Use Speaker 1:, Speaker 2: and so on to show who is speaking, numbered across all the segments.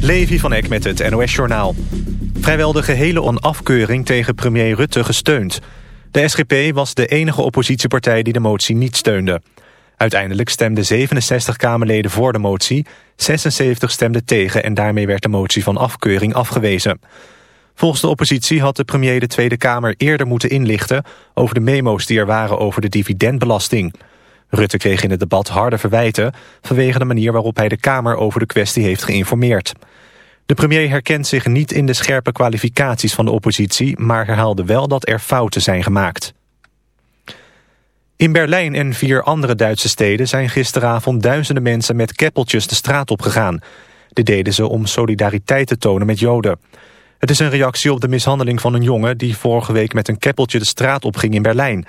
Speaker 1: Levi van Eck met het NOS-journaal. Vrijwel de gehele onafkeuring tegen premier Rutte gesteund. De SGP was de enige oppositiepartij die de motie niet steunde. Uiteindelijk stemden 67 Kamerleden voor de motie, 76 stemden tegen... en daarmee werd de motie van afkeuring afgewezen. Volgens de oppositie had de premier de Tweede Kamer eerder moeten inlichten... over de memo's die er waren over de dividendbelasting... Rutte kreeg in het debat harde verwijten... vanwege de manier waarop hij de Kamer over de kwestie heeft geïnformeerd. De premier herkent zich niet in de scherpe kwalificaties van de oppositie... maar herhaalde wel dat er fouten zijn gemaakt. In Berlijn en vier andere Duitse steden zijn gisteravond duizenden mensen met keppeltjes de straat opgegaan. Dit deden ze om solidariteit te tonen met Joden. Het is een reactie op de mishandeling van een jongen die vorige week met een keppeltje de straat opging in Berlijn.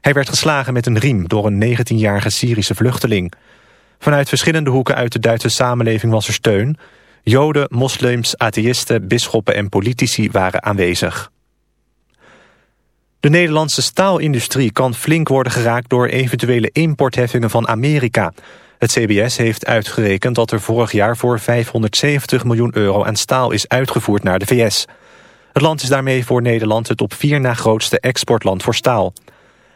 Speaker 1: Hij werd geslagen met een riem door een 19-jarige Syrische vluchteling. Vanuit verschillende hoeken uit de Duitse samenleving was er steun. Joden, moslims, atheïsten, bisschoppen en politici waren aanwezig. De Nederlandse staalindustrie kan flink worden geraakt door eventuele importheffingen van Amerika. Het CBS heeft uitgerekend dat er vorig jaar voor 570 miljoen euro aan staal is uitgevoerd naar de VS. Het land is daarmee voor Nederland het op vier na grootste exportland voor staal.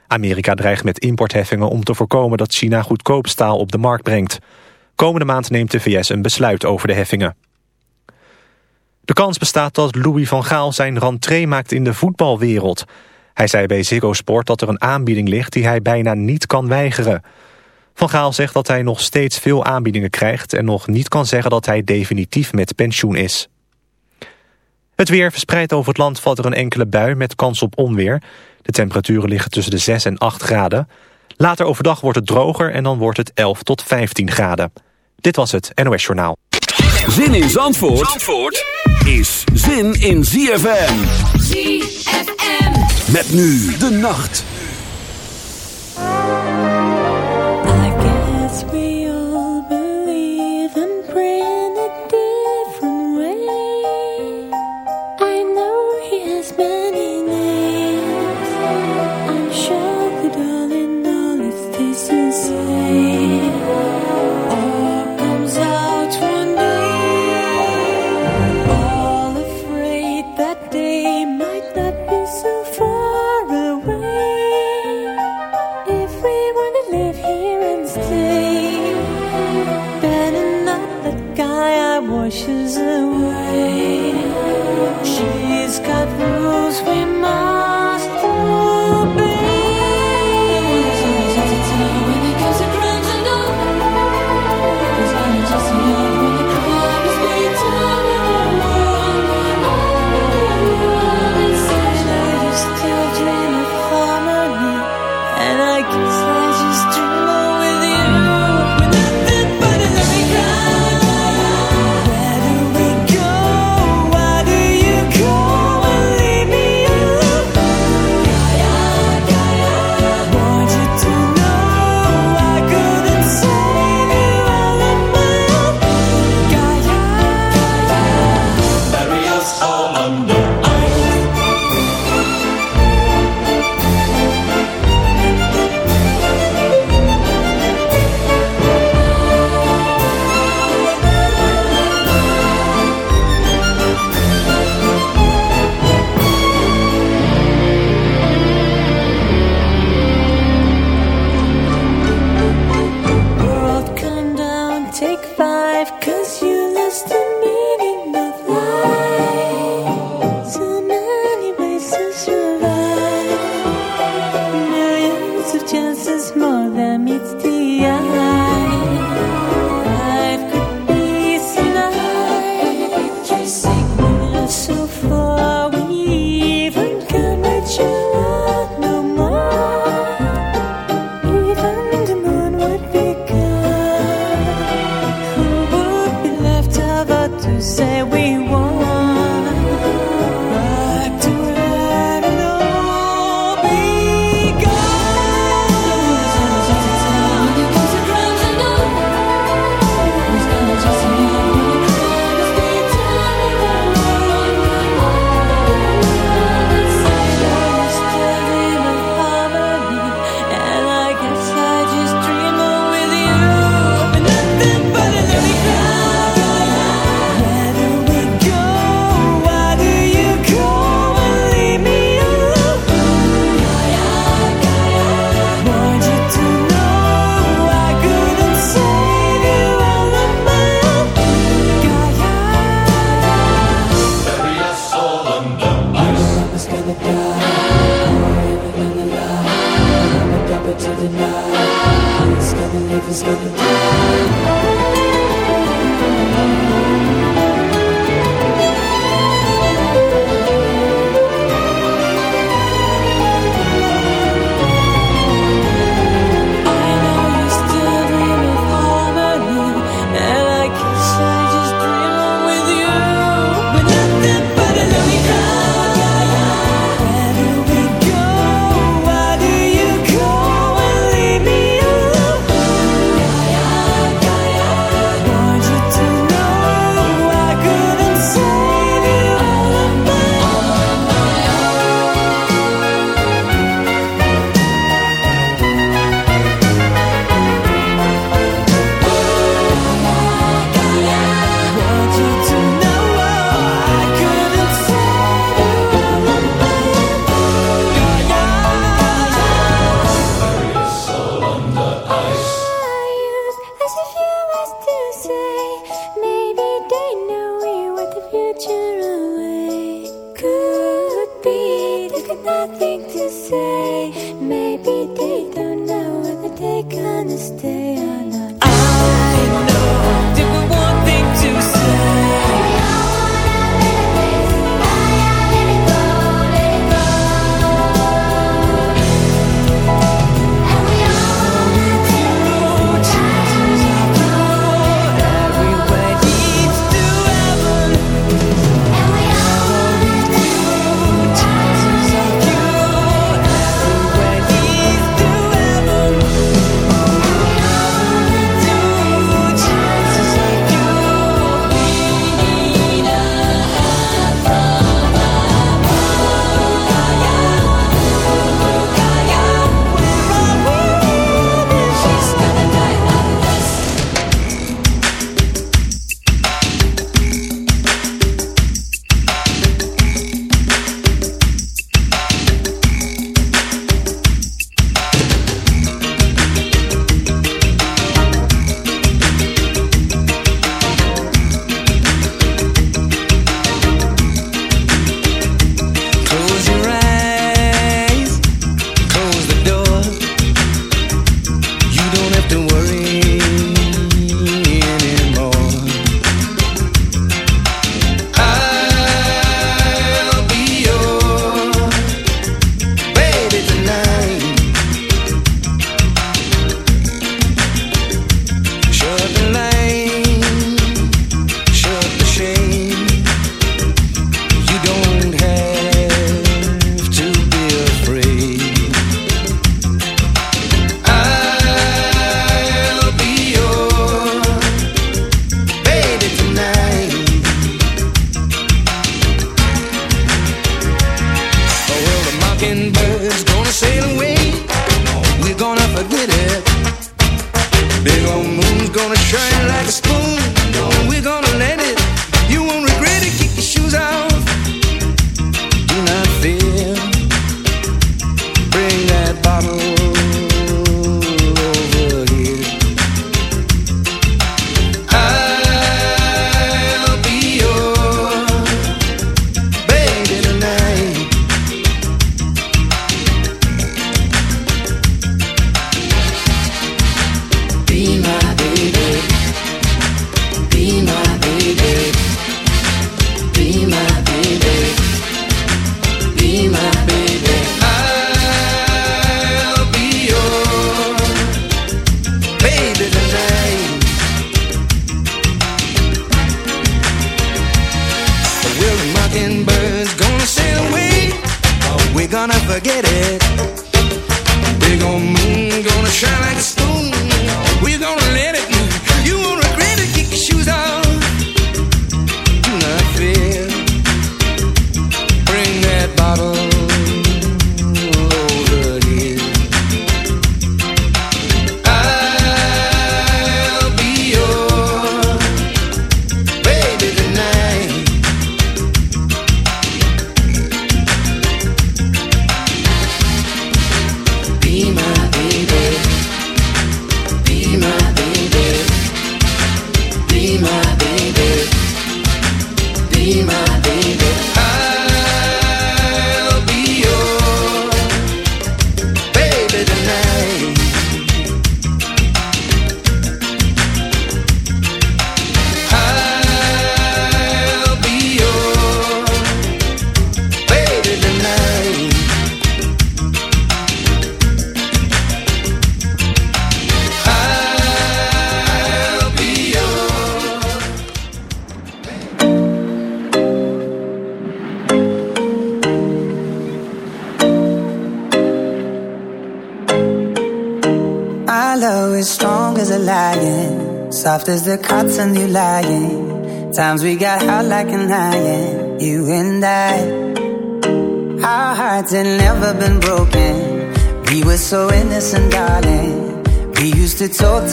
Speaker 1: Amerika dreigt met importheffingen om te voorkomen dat China goedkoop staal op de markt brengt. Komende maand neemt de VS een besluit over de heffingen. De kans bestaat dat Louis van Gaal zijn rentree maakt in de voetbalwereld. Hij zei bij Ziggo Sport dat er een aanbieding ligt die hij bijna niet kan weigeren. Van Gaal zegt dat hij nog steeds veel aanbiedingen krijgt... en nog niet kan zeggen dat hij definitief met pensioen is. Het weer verspreid over het land valt er een enkele bui met kans op onweer. De temperaturen liggen tussen de 6 en 8 graden. Later overdag wordt het droger en dan wordt het 11 tot 15 graden. Dit was het NOS Journaal.
Speaker 2: Zin in Zandvoort, Zandvoort is zin in ZFM.
Speaker 3: ZFM.
Speaker 2: Met nu de nacht.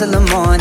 Speaker 4: till the morning.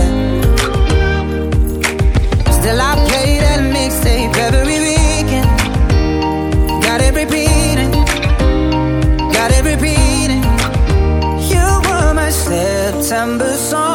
Speaker 4: December song.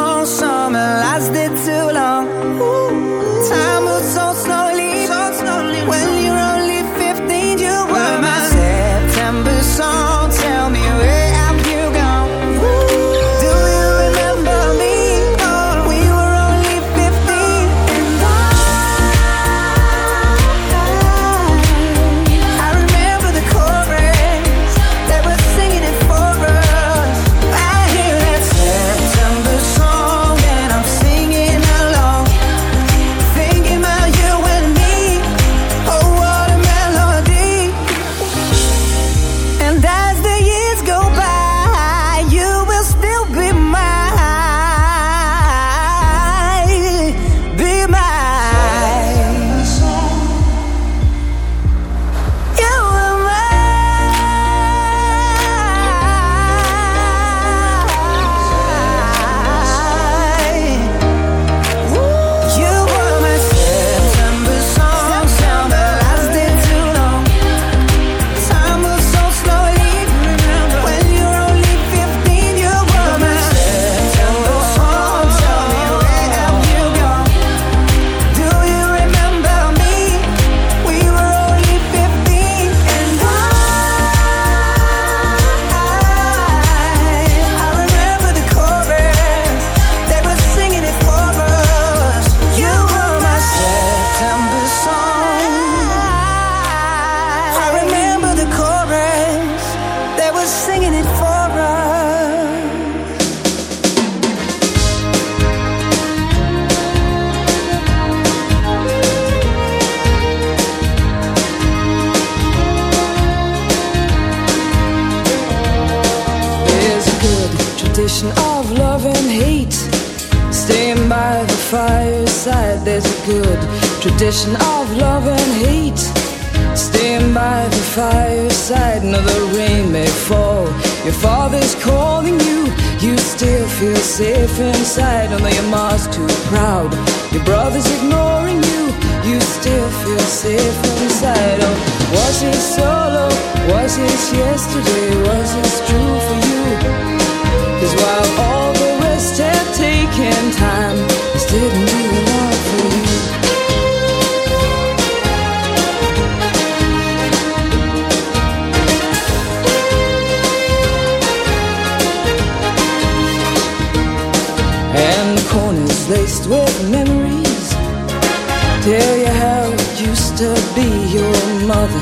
Speaker 5: your? Was this yesterday? Was this true for you? Cause while all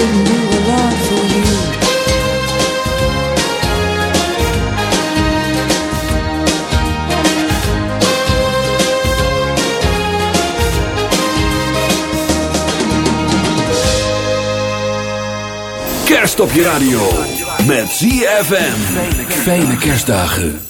Speaker 5: didn't
Speaker 6: op je radio. Met ZFM. Fijne kerstdagen.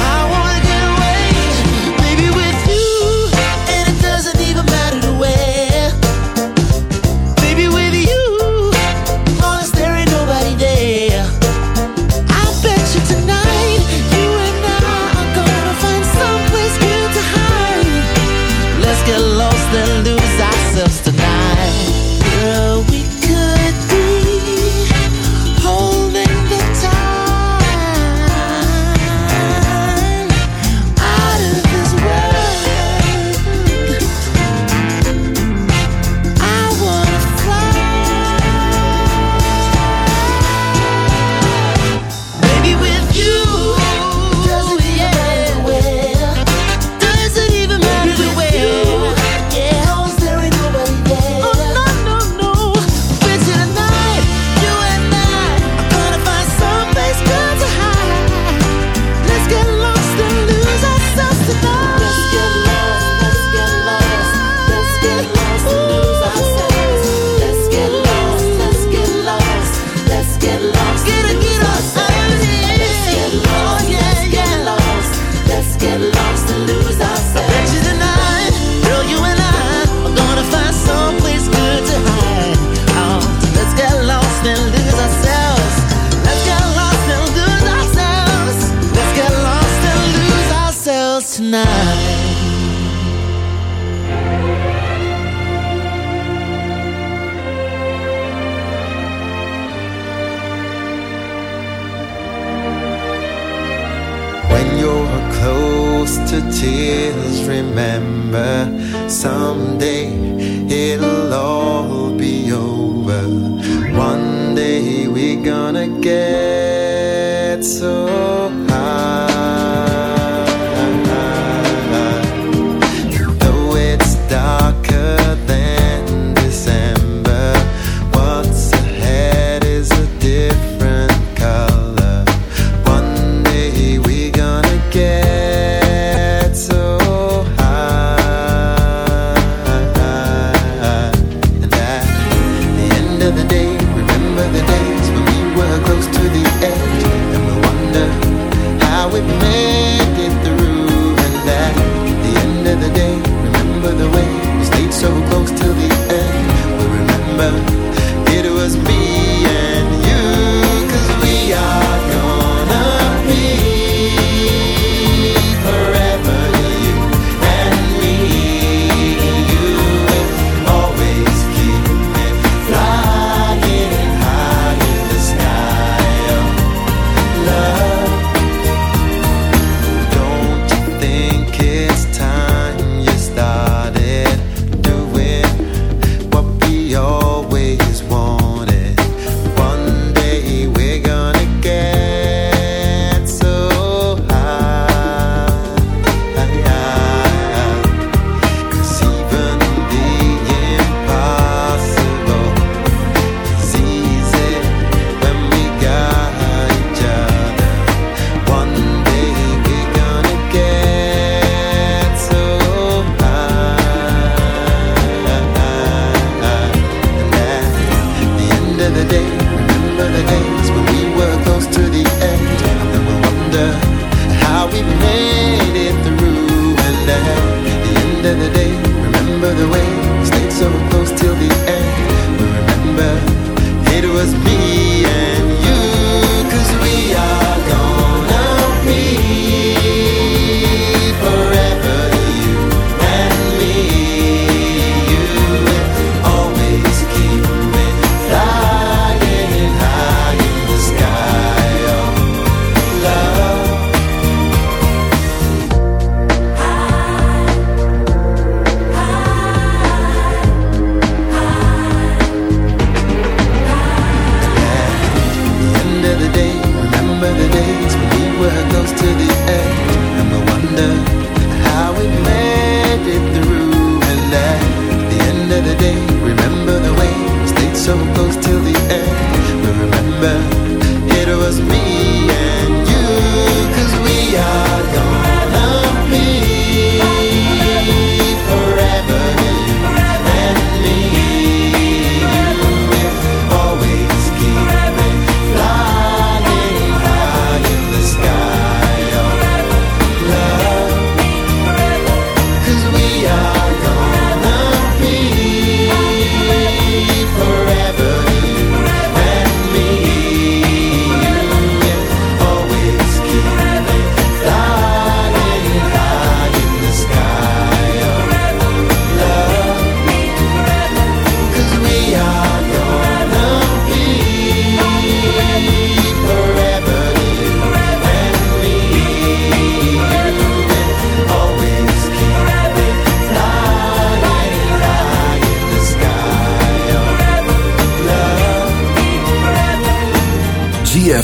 Speaker 7: When you're close to tears. Remember someday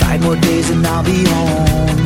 Speaker 3: Five more
Speaker 8: days and I'll be home.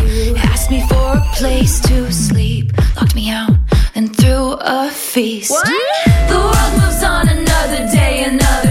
Speaker 2: place to sleep, locked me out, then threw a feast. The world moves on another day, another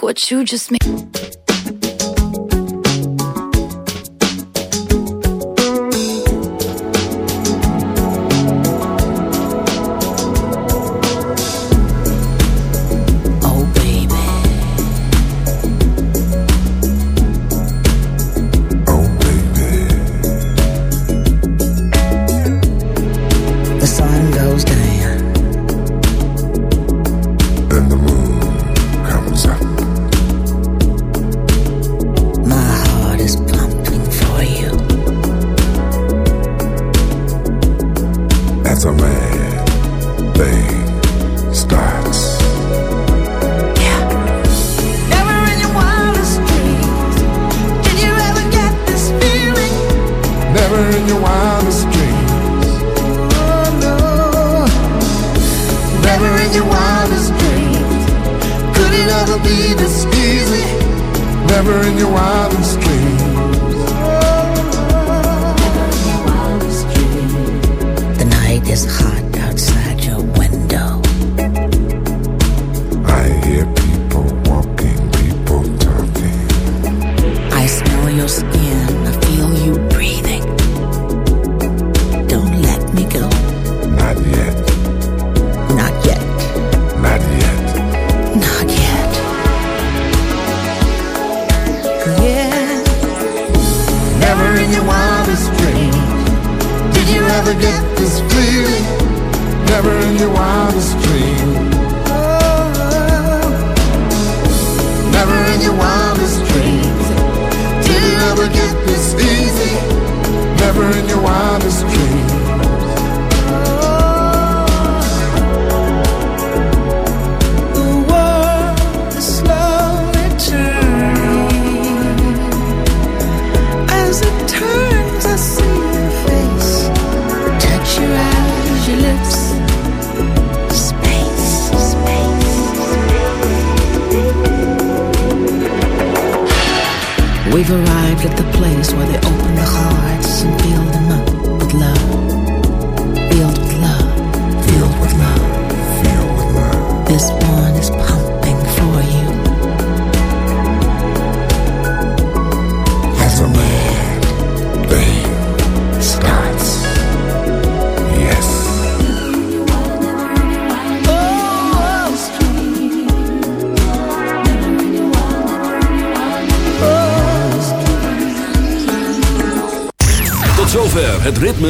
Speaker 2: What you just made.